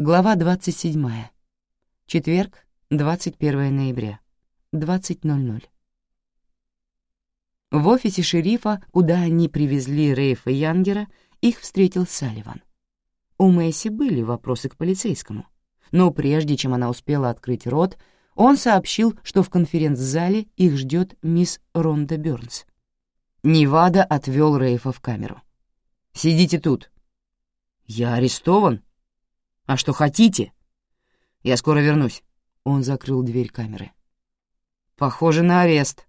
Глава 27. Четверг, 21 ноября, 20.00. В офисе шерифа, куда они привезли Рейфа Янгера, их встретил Салливан. У Мэйси были вопросы к полицейскому, но прежде чем она успела открыть рот, он сообщил, что в конференц-зале их ждет мисс Ронда Бёрнс. Невада отвел Рейфа в камеру. «Сидите тут». «Я арестован?» «А что хотите?» «Я скоро вернусь». Он закрыл дверь камеры. «Похоже на арест».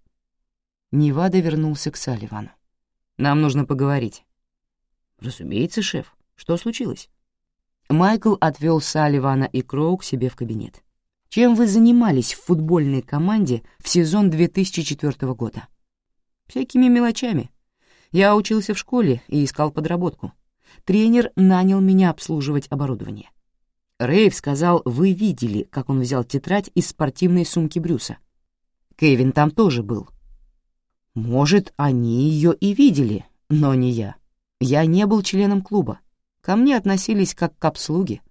Невада вернулся к Салливану. «Нам нужно поговорить». «Разумеется, шеф. Что случилось?» Майкл отвел Салливана и Кроу к себе в кабинет. «Чем вы занимались в футбольной команде в сезон 2004 года?» «Всякими мелочами. Я учился в школе и искал подработку. Тренер нанял меня обслуживать оборудование. Рейв сказал, вы видели, как он взял тетрадь из спортивной сумки Брюса. Кевин там тоже был. Может, они ее и видели, но не я. Я не был членом клуба. Ко мне относились как к обслуге.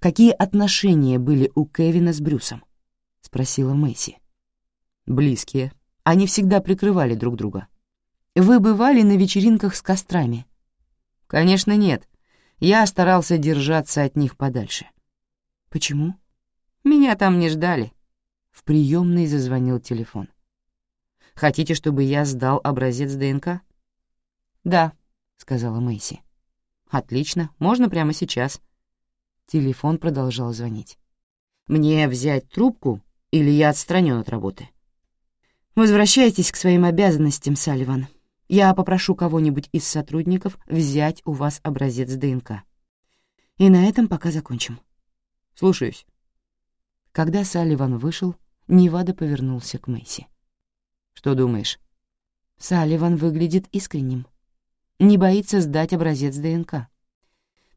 «Какие отношения были у Кевина с Брюсом?» — спросила Мэйси. «Близкие. Они всегда прикрывали друг друга. Вы бывали на вечеринках с кострами?» «Конечно, нет. Я старался держаться от них подальше. Почему? Меня там не ждали. В приемной зазвонил телефон. Хотите, чтобы я сдал образец ДНК? Да, сказала Мэйси. Отлично, можно прямо сейчас. Телефон продолжал звонить. Мне взять трубку или я отстранен от работы? Возвращайтесь к своим обязанностям, Салливан. Я попрошу кого-нибудь из сотрудников взять у вас образец ДНК. И на этом пока закончим. Слушаюсь. Когда Салливан вышел, Невада повернулся к Мэйси. Что думаешь? Салливан выглядит искренним. Не боится сдать образец ДНК.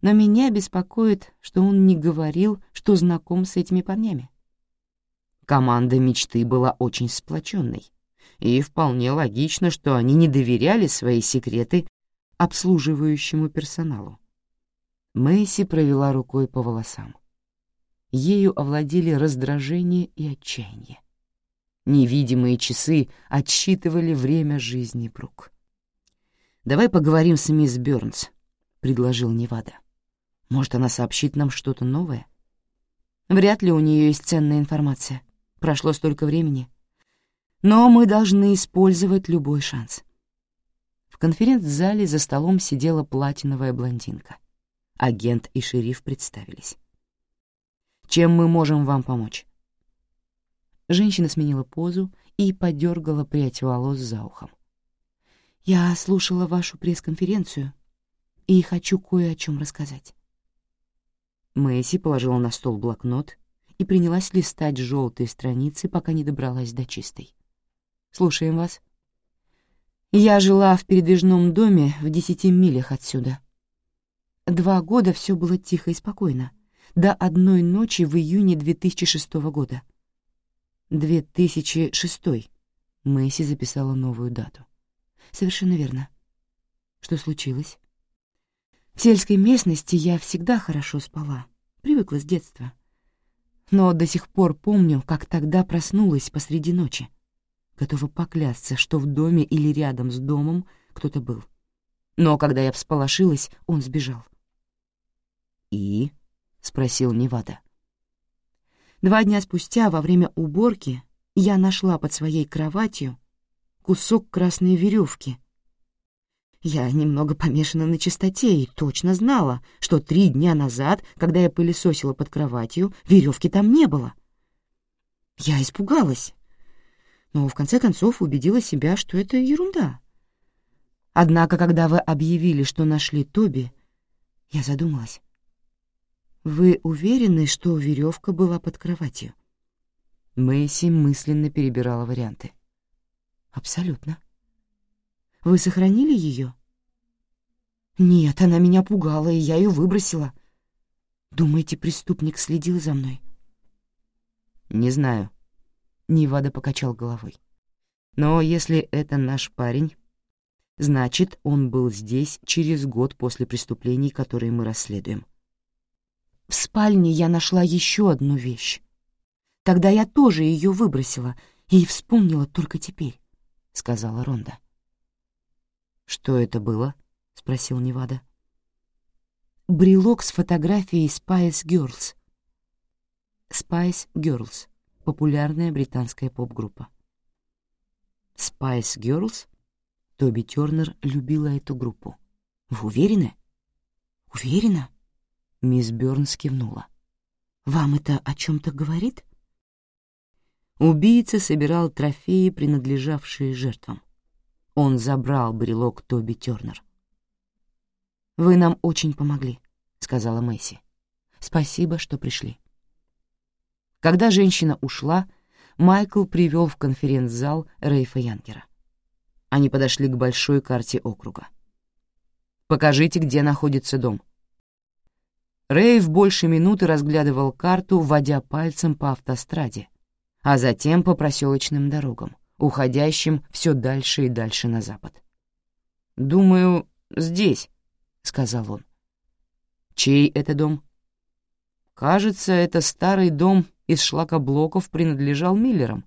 Но меня беспокоит, что он не говорил, что знаком с этими парнями. Команда мечты была очень сплоченной и вполне логично, что они не доверяли свои секреты обслуживающему персоналу. Мэйси провела рукой по волосам. Ею овладели раздражение и отчаяние. Невидимые часы отсчитывали время жизни Брук. «Давай поговорим с мисс Бёрнс», — предложил Невада. «Может, она сообщит нам что-то новое?» «Вряд ли у нее есть ценная информация. Прошло столько времени. Но мы должны использовать любой шанс. В конференц-зале за столом сидела платиновая блондинка. Агент и шериф представились. «Чем мы можем вам помочь?» Женщина сменила позу и подергала прядь волос за ухом. «Я слушала вашу пресс-конференцию и хочу кое о чем рассказать». Мэйси положила на стол блокнот и принялась листать желтые страницы, пока не добралась до чистой. Слушаем вас. Я жила в передвижном доме в десяти милях отсюда. Два года все было тихо и спокойно, до одной ночи в июне 2006 года. 2006. Мэйси записала новую дату. Совершенно верно. Что случилось? В сельской местности я всегда хорошо спала, привыкла с детства. Но до сих пор помню, как тогда проснулась посреди ночи готова поклясться, что в доме или рядом с домом кто-то был. Но когда я всполошилась, он сбежал. «И?» — спросил Невада. Два дня спустя, во время уборки, я нашла под своей кроватью кусок красной веревки. Я немного помешана на чистоте и точно знала, что три дня назад, когда я пылесосила под кроватью, веревки там не было. Я испугалась но в конце концов убедила себя, что это ерунда. Однако, когда вы объявили, что нашли Тоби, я задумалась. Вы уверены, что веревка была под кроватью? Мэйси мысленно перебирала варианты. Абсолютно. Вы сохранили ее? Нет, она меня пугала, и я ее выбросила. Думаете, преступник следил за мной? Не знаю. Невада покачал головой. «Но если это наш парень, Значит, он был здесь через год после преступлений, которые мы расследуем. В спальне я нашла еще одну вещь. Тогда я тоже ее выбросила и вспомнила только теперь, — сказала Ронда. «Что это было?» — спросил Невада. «Брелок с фотографией Spice Girls». Spice Girls — популярная британская поп-группа. Spice Girls? Тоби Тернер любила эту группу. Вы уверены? Уверена? Мисс Бёрнс кивнула. Вам это о чем-то говорит? Убийца собирал трофеи, принадлежавшие жертвам. Он забрал брелок Тоби Тернер. «Вы нам очень помогли», — сказала Мэйси. «Спасибо, что пришли». Когда женщина ушла, Майкл привел в конференц-зал Рейфа Янкера. Они подошли к большой карте округа. «Покажите, где находится дом». Рейв больше минуты разглядывал карту, вводя пальцем по автостраде, а затем по проселочным дорогам, уходящим все дальше и дальше на запад. «Думаю, здесь», — сказал он. «Чей это дом?» «Кажется, это старый дом из шлакоблоков принадлежал Миллерам.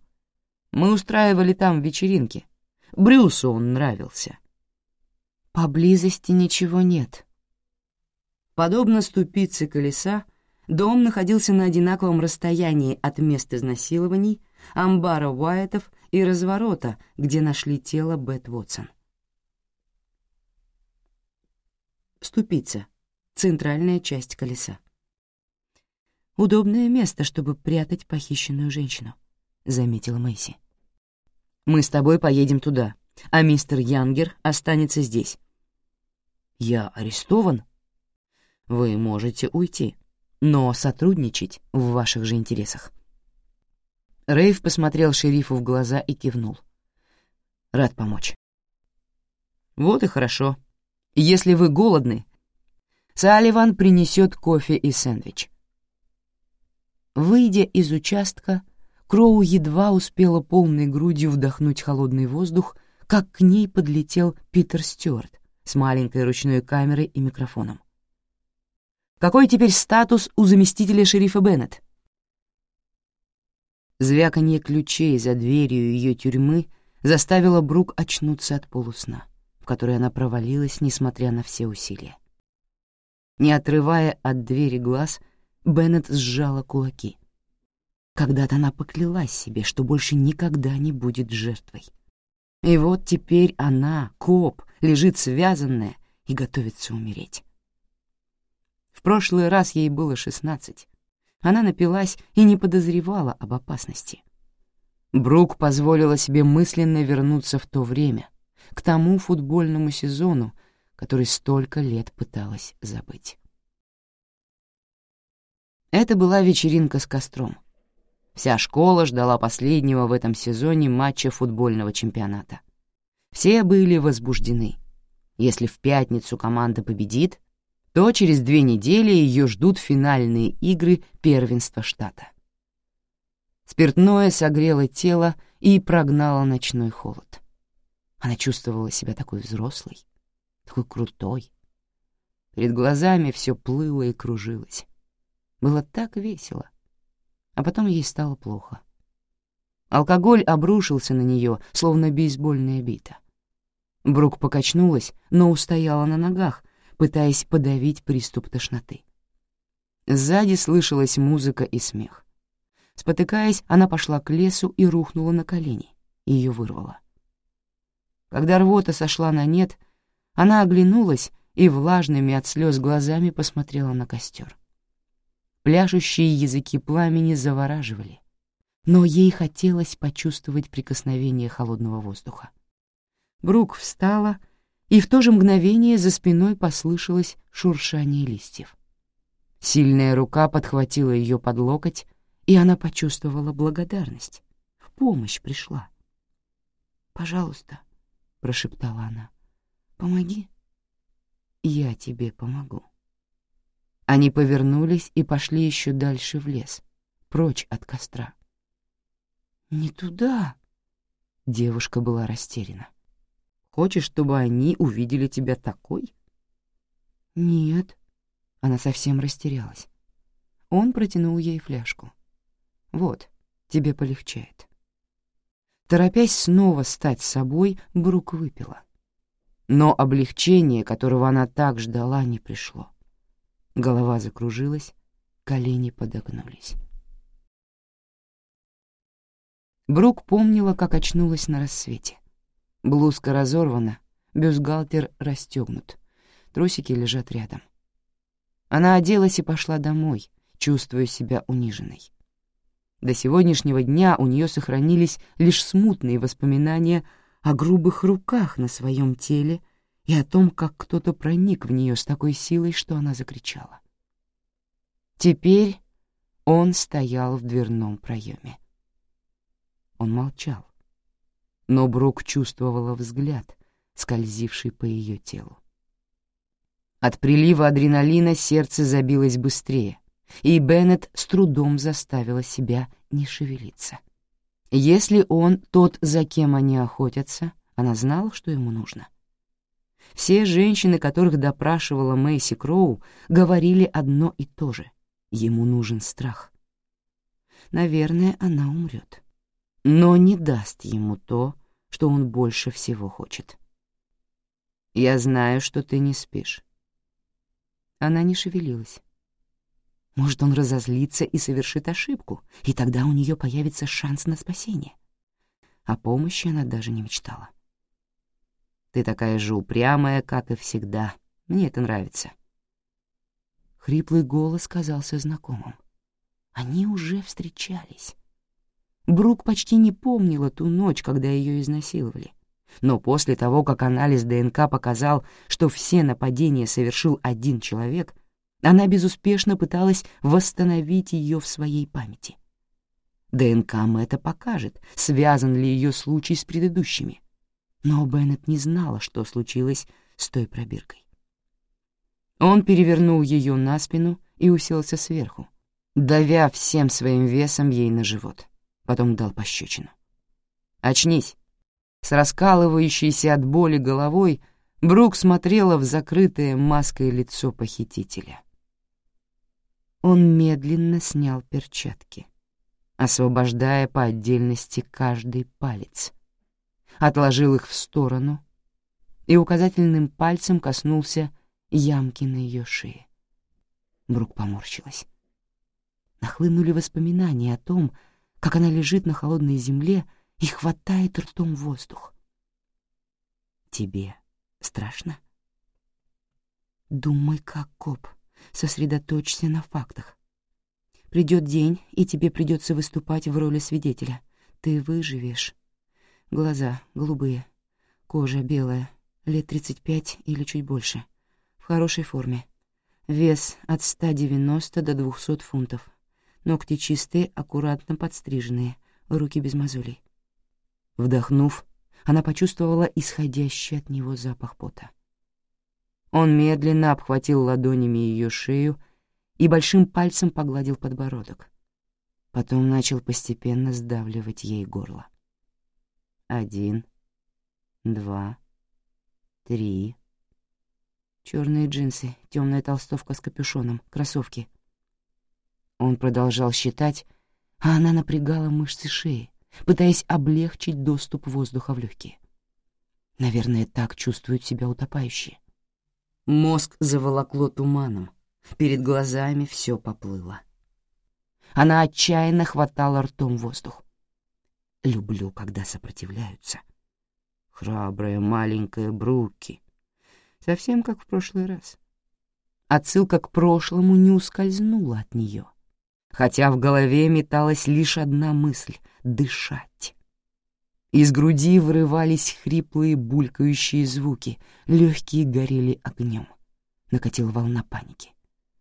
Мы устраивали там вечеринки. Брюсу он нравился». «Поблизости ничего нет». Подобно ступице колеса, дом находился на одинаковом расстоянии от мест изнасилований, амбара Уайтов и разворота, где нашли тело Бет Вотсон. Ступица — центральная часть колеса. «Удобное место, чтобы прятать похищенную женщину», — заметила Мэйси. «Мы с тобой поедем туда, а мистер Янгер останется здесь». «Я арестован?» «Вы можете уйти, но сотрудничать в ваших же интересах». Рейв посмотрел шерифу в глаза и кивнул. «Рад помочь». «Вот и хорошо. Если вы голодны, Салливан принесет кофе и сэндвич». Выйдя из участка, Кроу едва успела полной грудью вдохнуть холодный воздух, как к ней подлетел Питер Стюарт с маленькой ручной камерой и микрофоном. «Какой теперь статус у заместителя шерифа Беннет?» Звяканье ключей за дверью ее тюрьмы заставило Брук очнуться от полусна, в который она провалилась, несмотря на все усилия. Не отрывая от двери глаз, Беннет сжала кулаки. Когда-то она поклялась себе, что больше никогда не будет жертвой. И вот теперь она, коп, лежит связанная и готовится умереть. В прошлый раз ей было шестнадцать, она напилась и не подозревала об опасности. Брук позволила себе мысленно вернуться в то время, к тому футбольному сезону, который столько лет пыталась забыть. Это была вечеринка с костром. Вся школа ждала последнего в этом сезоне матча футбольного чемпионата. Все были возбуждены. Если в пятницу команда победит, то через две недели ее ждут финальные игры первенства штата. Спиртное согрело тело и прогнало ночной холод. Она чувствовала себя такой взрослой, такой крутой. Перед глазами все плыло и кружилось. Было так весело. А потом ей стало плохо. Алкоголь обрушился на нее, словно бейсбольная бита. Брук покачнулась, но устояла на ногах, пытаясь подавить приступ тошноты. Сзади слышалась музыка и смех. Спотыкаясь, она пошла к лесу и рухнула на колени. Ее вырвало. Когда рвота сошла на нет, она оглянулась и влажными от слез глазами посмотрела на костер. Пляшущие языки пламени завораживали, но ей хотелось почувствовать прикосновение холодного воздуха. Брук встала и в то же мгновение за спиной послышалось шуршание листьев. Сильная рука подхватила ее под локоть, и она почувствовала благодарность. Помощь пришла. «Пожалуйста», — прошептала она, — «помоги». «Я тебе помогу». Они повернулись и пошли еще дальше в лес, прочь от костра. «Не туда!» — девушка была растеряна. Хочешь, чтобы они увидели тебя такой?» «Нет». Она совсем растерялась. Он протянул ей фляжку. «Вот, тебе полегчает». Торопясь снова стать собой, Брук выпила. Но облегчение, которого она так ждала, не пришло. Голова закружилась, колени подогнулись. Брук помнила, как очнулась на рассвете. Блузка разорвана, бюстгальтер расстегнут, трусики лежат рядом. Она оделась и пошла домой, чувствуя себя униженной. До сегодняшнего дня у нее сохранились лишь смутные воспоминания о грубых руках на своем теле и о том, как кто-то проник в нее с такой силой, что она закричала. Теперь он стоял в дверном проеме. Он молчал. Но Брук чувствовала взгляд, скользивший по ее телу. От прилива адреналина сердце забилось быстрее, и Беннет с трудом заставила себя не шевелиться. Если он тот, за кем они охотятся, она знала, что ему нужно. Все женщины, которых допрашивала Мэйси Кроу, говорили одно и то же — ему нужен страх. Наверное, она умрет но не даст ему то, что он больше всего хочет. «Я знаю, что ты не спишь». Она не шевелилась. Может, он разозлится и совершит ошибку, и тогда у нее появится шанс на спасение. О помощи она даже не мечтала. «Ты такая же упрямая, как и всегда. Мне это нравится». Хриплый голос казался знакомым. Они уже встречались. Брук почти не помнила ту ночь, когда ее изнасиловали. Но после того, как анализ ДНК показал, что все нападения совершил один человек, она безуспешно пыталась восстановить ее в своей памяти. ДНК это покажет, связан ли ее случай с предыдущими. Но Беннет не знала, что случилось с той пробиркой. Он перевернул ее на спину и уселся сверху, давя всем своим весом ей на живот потом дал пощечину. «Очнись!» С раскалывающейся от боли головой Брук смотрела в закрытое маской лицо похитителя. Он медленно снял перчатки, освобождая по отдельности каждый палец, отложил их в сторону и указательным пальцем коснулся ямки на ее шее. Брук поморщилась. Нахлынули воспоминания о том, как она лежит на холодной земле и хватает ртом воздух. «Тебе страшно?» «Думай, как коп. Сосредоточься на фактах. Придет день, и тебе придется выступать в роли свидетеля. Ты выживешь. Глаза голубые, кожа белая, лет 35 или чуть больше. В хорошей форме. Вес от 190 до 200 фунтов. Ногти чистые, аккуратно подстриженные, руки без мозолей. Вдохнув, она почувствовала исходящий от него запах пота. Он медленно обхватил ладонями ее шею и большим пальцем погладил подбородок. Потом начал постепенно сдавливать ей горло. Один, два, три. Черные джинсы, темная толстовка с капюшоном, кроссовки. Он продолжал считать, а она напрягала мышцы шеи, пытаясь облегчить доступ воздуха в легкие. Наверное, так чувствуют себя утопающие. Мозг заволокло туманом, перед глазами все поплыло. Она отчаянно хватала ртом воздух. Люблю, когда сопротивляются. Храбрая маленькая Бруки. Совсем как в прошлый раз. Отсылка к прошлому не ускользнула от нее — хотя в голове металась лишь одна мысль — дышать. Из груди вырывались хриплые булькающие звуки, легкие горели огнем. Накатила волна паники.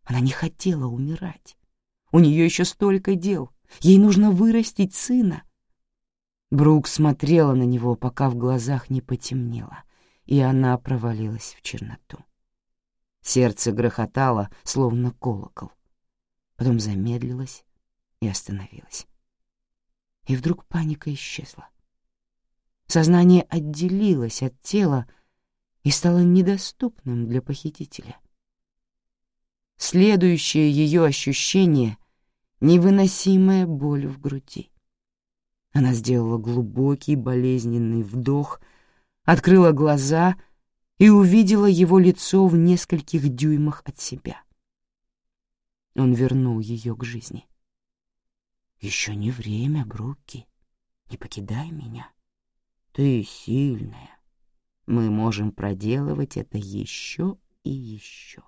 Она не хотела умирать. У нее еще столько дел. Ей нужно вырастить сына. Брук смотрела на него, пока в глазах не потемнело, и она провалилась в черноту. Сердце грохотало, словно колокол потом замедлилась и остановилась. И вдруг паника исчезла. Сознание отделилось от тела и стало недоступным для похитителя. Следующее ее ощущение — невыносимая боль в груди. Она сделала глубокий болезненный вдох, открыла глаза и увидела его лицо в нескольких дюймах от себя. Он вернул ее к жизни. «Еще не время, Брукки. Не покидай меня. Ты сильная. Мы можем проделывать это еще и еще».